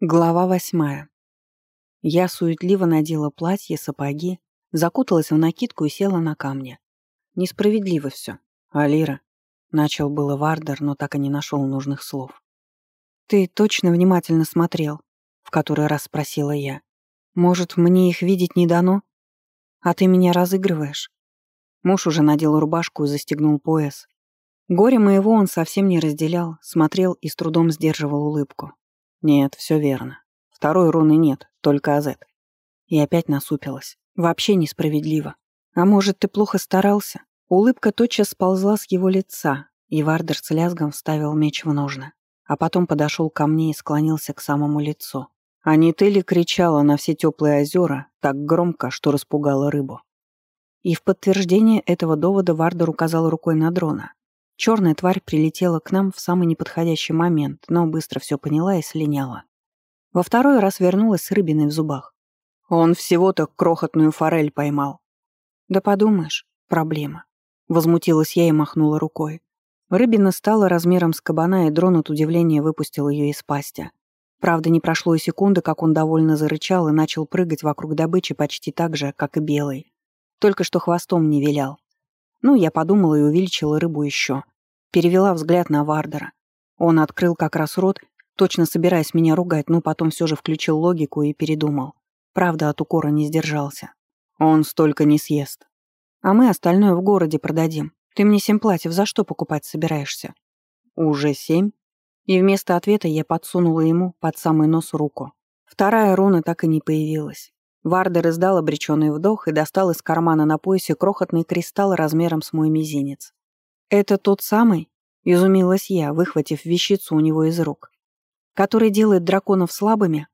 Глава восьмая. Я суетливо надела платье, сапоги, закуталась в накидку и села на камни. Несправедливо все. Алира. Начал было Вардер, но так и не нашел нужных слов. «Ты точно внимательно смотрел?» В который раз спросила я. «Может, мне их видеть не дано? А ты меня разыгрываешь?» Муж уже надел рубашку и застегнул пояс. Горе моего он совсем не разделял, смотрел и с трудом сдерживал улыбку. Нет, все верно. Второй руны нет, только Азет. И опять насупилась. Вообще несправедливо. А может, ты плохо старался? Улыбка тотчас сползла с его лица, и Вардер с лязгом вставил меч в ножны. А потом подошел ко мне и склонился к самому лицу. А не ты ли кричала на все теплые озера так громко, что распугала рыбу? И в подтверждение этого довода Вардер указал рукой на дрона. Черная тварь прилетела к нам в самый неподходящий момент, но быстро все поняла и слиняла. Во второй раз вернулась с рыбиной в зубах. Он всего-то крохотную форель поймал. Да подумаешь, проблема. Возмутилась я и махнула рукой. Рыбина стала размером с кабана, и дрон от удивления выпустил ее из пасти. Правда, не прошло и секунды, как он довольно зарычал и начал прыгать вокруг добычи почти так же, как и белый. Только что хвостом не вилял. Ну, я подумала и увеличила рыбу еще. Перевела взгляд на Вардера. Он открыл как раз рот, точно собираясь меня ругать, но потом все же включил логику и передумал. Правда, от укора не сдержался. Он столько не съест. А мы остальное в городе продадим. Ты мне семь платьев за что покупать собираешься? Уже семь? И вместо ответа я подсунула ему под самый нос руку. Вторая руна так и не появилась. Вардер издал обреченный вдох и достал из кармана на поясе крохотный кристалл размером с мой мизинец. «Это тот самый?» — изумилась я, выхватив вещицу у него из рук. «Который делает драконов слабыми?»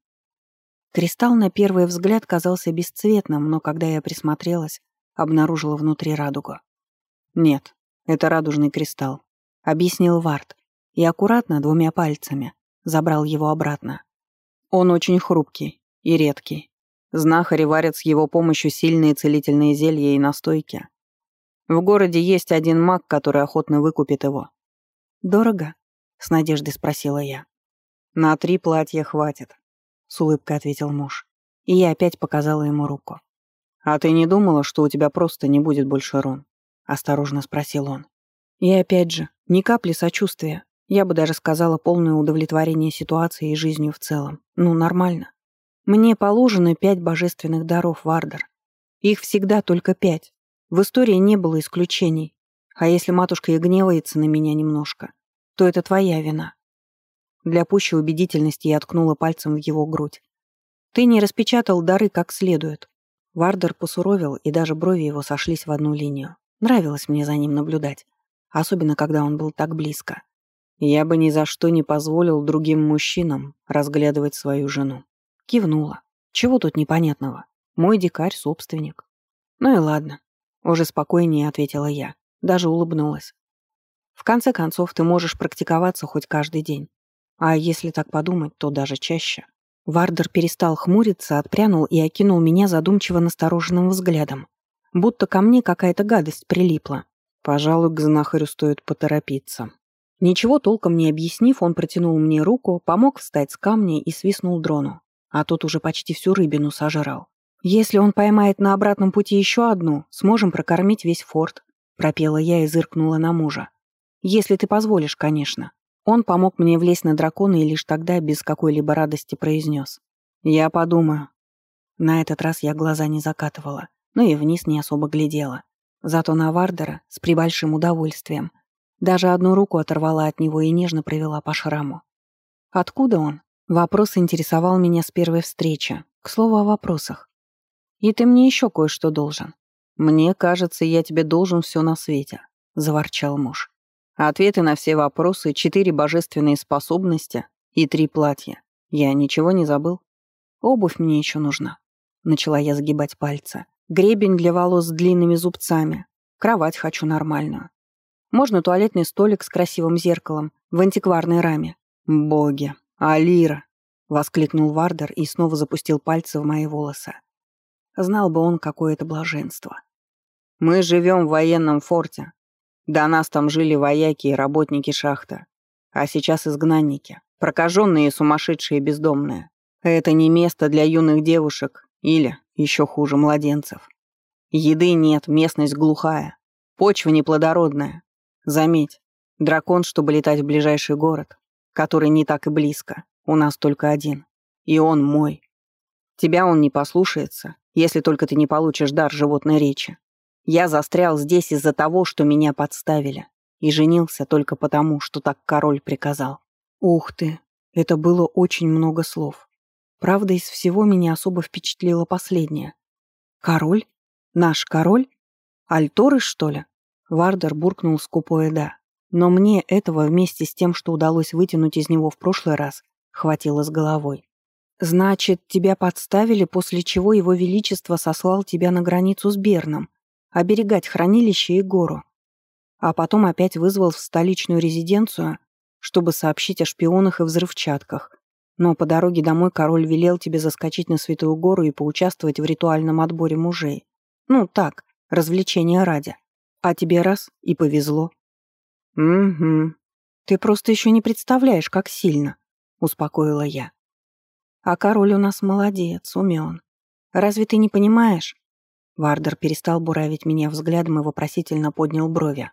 Кристалл на первый взгляд казался бесцветным, но когда я присмотрелась, обнаружила внутри радугу. «Нет, это радужный кристалл», — объяснил Вард, и аккуратно, двумя пальцами, забрал его обратно. «Он очень хрупкий и редкий. Знахари варят с его помощью сильные целительные зелья и настойки. В городе есть один маг, который охотно выкупит его. «Дорого?» — с надеждой спросила я. «На три платья хватит», — с улыбкой ответил муж. И я опять показала ему руку. «А ты не думала, что у тебя просто не будет больше рун?» — осторожно спросил он. И опять же, ни капли сочувствия. Я бы даже сказала полное удовлетворение ситуацией и жизнью в целом. Ну, нормально. Мне положено пять божественных даров, Вардер. Их всегда только пять. В истории не было исключений. А если матушка и гневается на меня немножко, то это твоя вина. Для пущей убедительности я ткнула пальцем в его грудь. Ты не распечатал дары как следует. Вардер посуровил, и даже брови его сошлись в одну линию. Нравилось мне за ним наблюдать, особенно когда он был так близко. Я бы ни за что не позволил другим мужчинам разглядывать свою жену. Кивнула. Чего тут непонятного? Мой дикарь — собственник. Ну и ладно. Уже спокойнее ответила я. Даже улыбнулась. В конце концов, ты можешь практиковаться хоть каждый день. А если так подумать, то даже чаще. Вардер перестал хмуриться, отпрянул и окинул меня задумчиво настороженным взглядом. Будто ко мне какая-то гадость прилипла. Пожалуй, к знахарю стоит поторопиться. Ничего толком не объяснив, он протянул мне руку, помог встать с камня и свистнул дрону а тот уже почти всю рыбину сожрал. «Если он поймает на обратном пути еще одну, сможем прокормить весь форт», — пропела я и зыркнула на мужа. «Если ты позволишь, конечно». Он помог мне влезть на дракона и лишь тогда без какой-либо радости произнес. «Я подумаю». На этот раз я глаза не закатывала, но и вниз не особо глядела. Зато на Вардера с прибольшим удовольствием. Даже одну руку оторвала от него и нежно провела по шраму. Откуда он? Вопрос интересовал меня с первой встречи. К слову о вопросах. И ты мне еще кое-что должен. Мне кажется, я тебе должен все на свете, заворчал муж. Ответы на все вопросы, четыре божественные способности и три платья. Я ничего не забыл. Обувь мне еще нужна. Начала я сгибать пальцы. Гребень для волос с длинными зубцами. Кровать хочу нормальную. Можно туалетный столик с красивым зеркалом в антикварной раме. Боги, «Алира!» — воскликнул Вардер и снова запустил пальцы в мои волосы. Знал бы он, какое это блаженство. «Мы живем в военном форте. До нас там жили вояки и работники шахты. А сейчас изгнанники, прокаженные и сумасшедшие бездомные. Это не место для юных девушек или, еще хуже, младенцев. Еды нет, местность глухая, почва неплодородная. Заметь, дракон, чтобы летать в ближайший город, который не так и близко, у нас только один. И он мой. Тебя он не послушается, если только ты не получишь дар животной речи. Я застрял здесь из-за того, что меня подставили, и женился только потому, что так король приказал. Ух ты, это было очень много слов. Правда, из всего меня особо впечатлило последнее. Король? Наш король? Альторы, что ли? Вардер буркнул скупое «да». Но мне этого вместе с тем, что удалось вытянуть из него в прошлый раз, хватило с головой. «Значит, тебя подставили, после чего его величество сослал тебя на границу с Берном, оберегать хранилище и гору. А потом опять вызвал в столичную резиденцию, чтобы сообщить о шпионах и взрывчатках. Но по дороге домой король велел тебе заскочить на Святую Гору и поучаствовать в ритуальном отборе мужей. Ну, так, развлечения ради. А тебе раз — и повезло. «Угу. Ты просто еще не представляешь, как сильно», — успокоила я. «А король у нас молодец, умен. Разве ты не понимаешь?» Вардер перестал буравить меня взглядом и вопросительно поднял брови.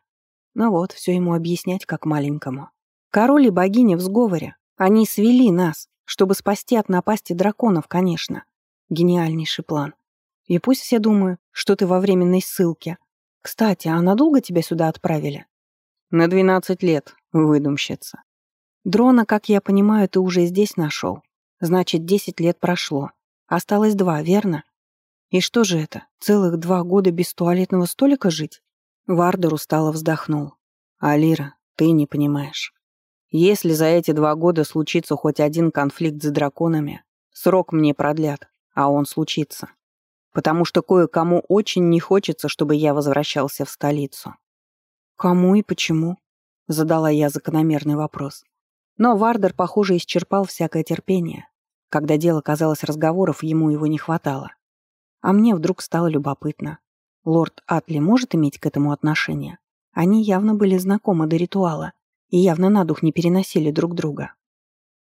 Ну вот, все ему объяснять, как маленькому. Король и богиня в сговоре. Они свели нас, чтобы спасти от напасти драконов, конечно. Гениальнейший план. И пусть все думают, что ты во временной ссылке. Кстати, а надолго тебя сюда отправили? На двенадцать лет, выдумщица. Дрона, как я понимаю, ты уже здесь нашел. Значит, десять лет прошло. Осталось два, верно? И что же это, целых два года без туалетного столика жить? Вардер устало вздохнул. Алира, ты не понимаешь. Если за эти два года случится хоть один конфликт с драконами, срок мне продлят, а он случится. Потому что кое-кому очень не хочется, чтобы я возвращался в столицу. «Кому и почему?» — задала я закономерный вопрос. Но Вардер, похоже, исчерпал всякое терпение. Когда дело казалось разговоров, ему его не хватало. А мне вдруг стало любопытно. Лорд Атли может иметь к этому отношение? Они явно были знакомы до ритуала и явно на дух не переносили друг друга.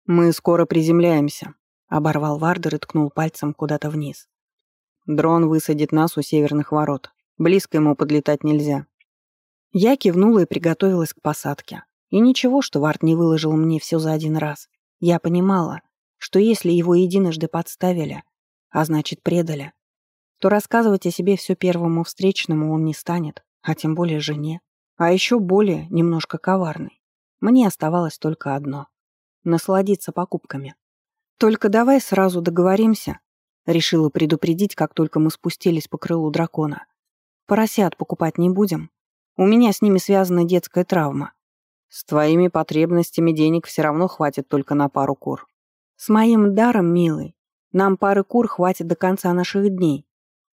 «Мы скоро приземляемся», — оборвал Вардер и ткнул пальцем куда-то вниз. «Дрон высадит нас у северных ворот. Близко ему подлетать нельзя». Я кивнула и приготовилась к посадке. И ничего, что Вард не выложил мне все за один раз. Я понимала, что если его единожды подставили, а значит предали, то рассказывать о себе все первому встречному он не станет, а тем более жене. А еще более, немножко коварный. Мне оставалось только одно — насладиться покупками. «Только давай сразу договоримся», — решила предупредить, как только мы спустились по крылу дракона. «Поросят покупать не будем. У меня с ними связана детская травма. С твоими потребностями денег все равно хватит только на пару кур. С моим даром, милый, нам пары кур хватит до конца наших дней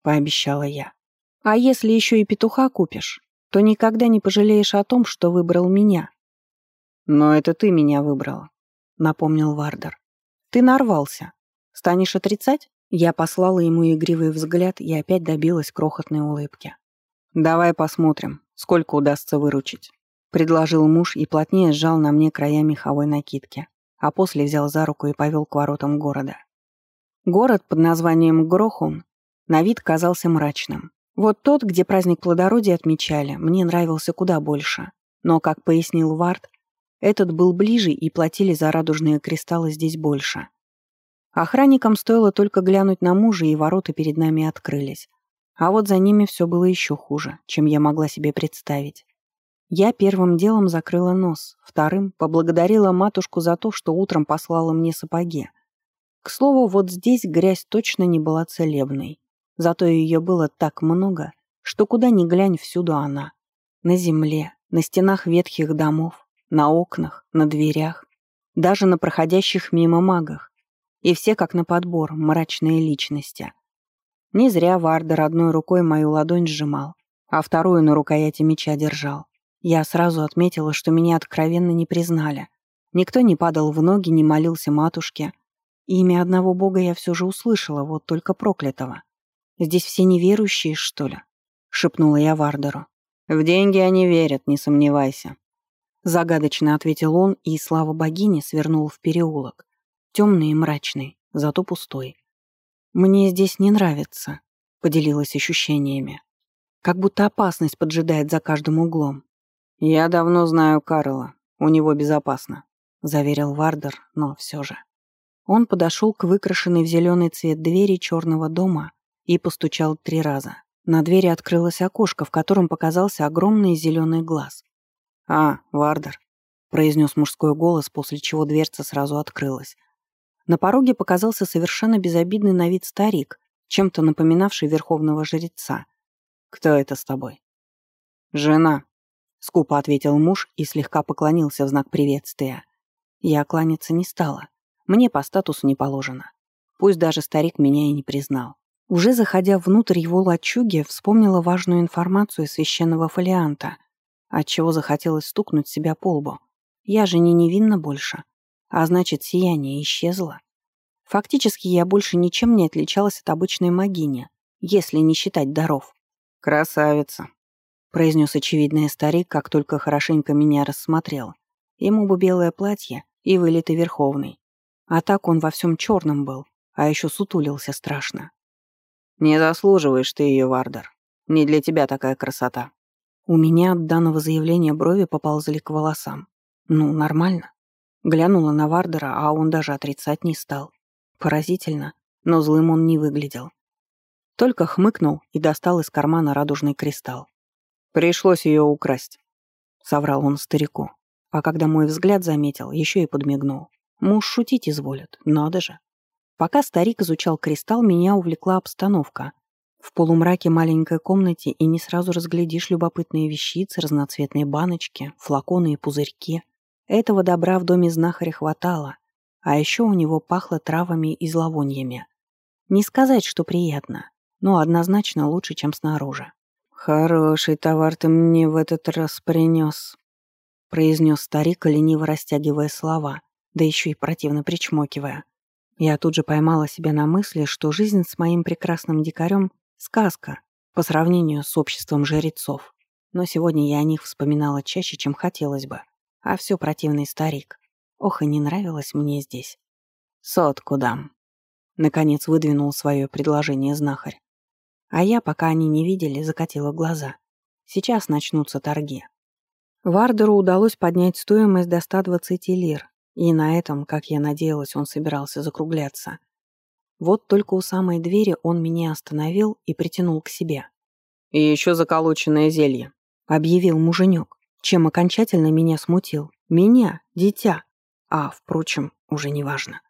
пообещала я. «А если еще и петуха купишь, то никогда не пожалеешь о том, что выбрал меня». «Но это ты меня выбрала», — напомнил Вардер. «Ты нарвался. Станешь отрицать?» Я послала ему игривый взгляд и опять добилась крохотной улыбки. «Давай посмотрим, сколько удастся выручить», — предложил муж и плотнее сжал на мне края меховой накидки, а после взял за руку и повел к воротам города. Город под названием Грохун на вид казался мрачным. Вот тот, где праздник плодородия отмечали, мне нравился куда больше. Но, как пояснил Вард, этот был ближе и платили за радужные кристаллы здесь больше. Охранникам стоило только глянуть на мужа, и ворота перед нами открылись. А вот за ними все было еще хуже, чем я могла себе представить. Я первым делом закрыла нос, вторым поблагодарила матушку за то, что утром послала мне сапоги. К слову, вот здесь грязь точно не была целебной. Зато ее было так много, что куда ни глянь, всюду она. На земле, на стенах ветхих домов, на окнах, на дверях, даже на проходящих мимо магах. И все, как на подбор, мрачные личности. Не зря Вардер одной рукой мою ладонь сжимал, а вторую на рукояти меча держал. Я сразу отметила, что меня откровенно не признали. Никто не падал в ноги, не молился матушке. Имя одного бога я все же услышала, вот только проклятого. Здесь все неверующие, что ли?» — шепнула я Вардеру. «В деньги они верят, не сомневайся». Загадочно ответил он, и, слава богине, свернул в переулок. Темный и мрачный, зато пустой. «Мне здесь не нравится», — поделилась ощущениями. «Как будто опасность поджидает за каждым углом». «Я давно знаю Карла. У него безопасно», — заверил Вардер, но все же. Он подошел к выкрашенной в зеленый цвет двери черного дома и постучал три раза. На двери открылось окошко, в котором показался огромный зеленый глаз. «А, Вардер», — произнес мужской голос, после чего дверца сразу открылась. На пороге показался совершенно безобидный на вид старик, чем-то напоминавший верховного жреца. «Кто это с тобой?» «Жена», — скупо ответил муж и слегка поклонился в знак приветствия. Я кланяться не стала. Мне по статусу не положено. Пусть даже старик меня и не признал. Уже заходя внутрь его лачуги, вспомнила важную информацию священного фолианта, отчего захотелось стукнуть себя по лбу. Я же не невинна больше. А значит, сияние исчезло. Фактически я больше ничем не отличалась от обычной магини, если не считать даров. «Красавица», — произнес очевидный старик, как только хорошенько меня рассмотрел. Ему бы белое платье и вылитый верховный. А так он во всем черном был, а еще сутулился страшно. «Не заслуживаешь ты ее, Вардер. Не для тебя такая красота». У меня от данного заявления брови поползли к волосам. Ну, нормально. Глянула на Вардера, а он даже отрицать не стал. Поразительно, но злым он не выглядел. Только хмыкнул и достал из кармана радужный кристалл. «Пришлось ее украсть», — соврал он старику. А когда мой взгляд заметил, еще и подмигнул. Муж шутить изволит, надо же. Пока старик изучал кристалл, меня увлекла обстановка. В полумраке маленькой комнате и не сразу разглядишь любопытные вещицы, разноцветные баночки, флаконы и пузырьки — этого добра в доме знахаря хватало, а еще у него пахло травами и зловоньями. Не сказать, что приятно, но однозначно лучше, чем снаружи. «Хороший товар ты мне в этот раз принес», — произнес старик, лениво растягивая слова, да еще и противно причмокивая. Я тут же поймала себя на мысли, что жизнь с моим прекрасным дикарем — сказка по сравнению с обществом жрецов. Но сегодня я о них вспоминала чаще, чем хотелось бы. А все противный старик. Ох, и не нравилось мне здесь. «Сотку дам», — наконец выдвинул свое предложение знахарь. А я, пока они не видели, закатила глаза. Сейчас начнутся торги. Вардеру удалось поднять стоимость до 120 лир, и на этом, как я надеялась, он собирался закругляться. Вот только у самой двери он меня остановил и притянул к себе. «И еще заколоченное зелье», — объявил муженек чем окончательно меня смутил. Меня, дитя. А, впрочем, уже не важно.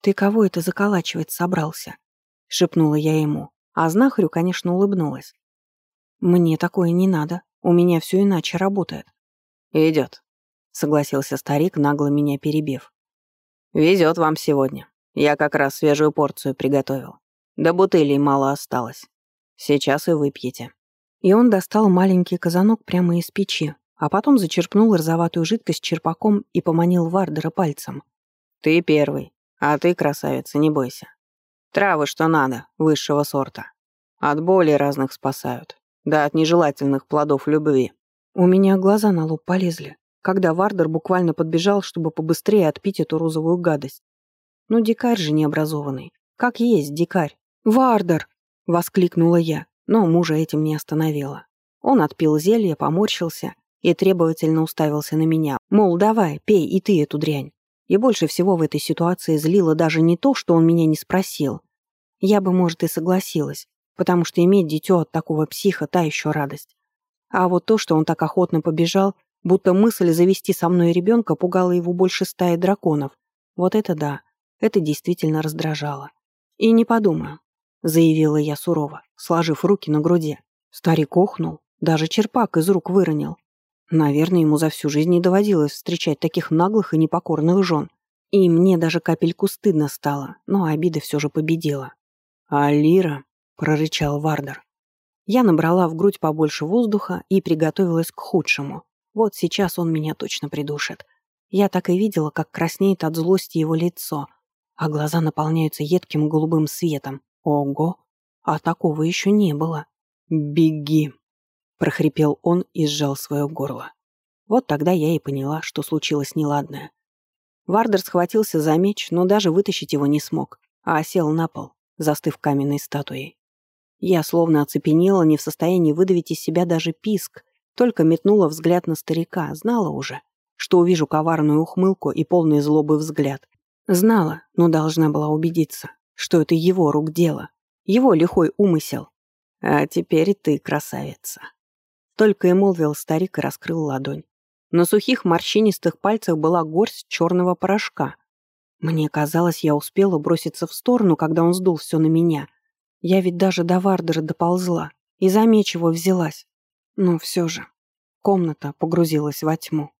«Ты кого это заколачивать собрался?» — шепнула я ему, а знахарю, конечно, улыбнулась. «Мне такое не надо, у меня все иначе работает». «Идет», — согласился старик, нагло меня перебив. «Везет вам сегодня. Я как раз свежую порцию приготовил. До бутылей мало осталось. Сейчас и выпьете». И он достал маленький казанок прямо из печи, а потом зачерпнул розоватую жидкость черпаком и поманил Вардера пальцем. «Ты первый, а ты, красавица, не бойся. Травы, что надо, высшего сорта. От боли разных спасают, да от нежелательных плодов любви». У меня глаза на лоб полезли, когда Вардер буквально подбежал, чтобы побыстрее отпить эту розовую гадость. Ну, дикарь же необразованный. Как есть дикарь. «Вардер!» — воскликнула я но мужа этим не остановило. Он отпил зелье, поморщился и требовательно уставился на меня, мол, давай, пей и ты эту дрянь. И больше всего в этой ситуации злило даже не то, что он меня не спросил. Я бы, может, и согласилась, потому что иметь дитё от такого психа — та еще радость. А вот то, что он так охотно побежал, будто мысль завести со мной ребенка пугала его больше стаи драконов. Вот это да, это действительно раздражало. И не подумаю, — заявила я сурово, сложив руки на груди. Старик охнул, даже черпак из рук выронил. Наверное, ему за всю жизнь не доводилось встречать таких наглых и непокорных жен. И мне даже капельку стыдно стало, но обида все же победила. «А Лира?» — прорычал Вардер. Я набрала в грудь побольше воздуха и приготовилась к худшему. Вот сейчас он меня точно придушит. Я так и видела, как краснеет от злости его лицо, а глаза наполняются едким голубым светом. Ого, а такого еще не было. «Беги!» — прохрипел он и сжал свое горло. Вот тогда я и поняла, что случилось неладное. Вардер схватился за меч, но даже вытащить его не смог, а осел на пол, застыв каменной статуей. Я словно оцепенела, не в состоянии выдавить из себя даже писк, только метнула взгляд на старика, знала уже, что увижу коварную ухмылку и полный злобы взгляд. Знала, но должна была убедиться, что это его рук дело, его лихой умысел. А теперь ты красавица. Только и молвил старик и раскрыл ладонь. На сухих морщинистых пальцах была горсть черного порошка. Мне казалось, я успела броситься в сторону, когда он сдул все на меня. Я ведь даже до Вардера доползла и за меч его взялась. Но все же комната погрузилась во тьму.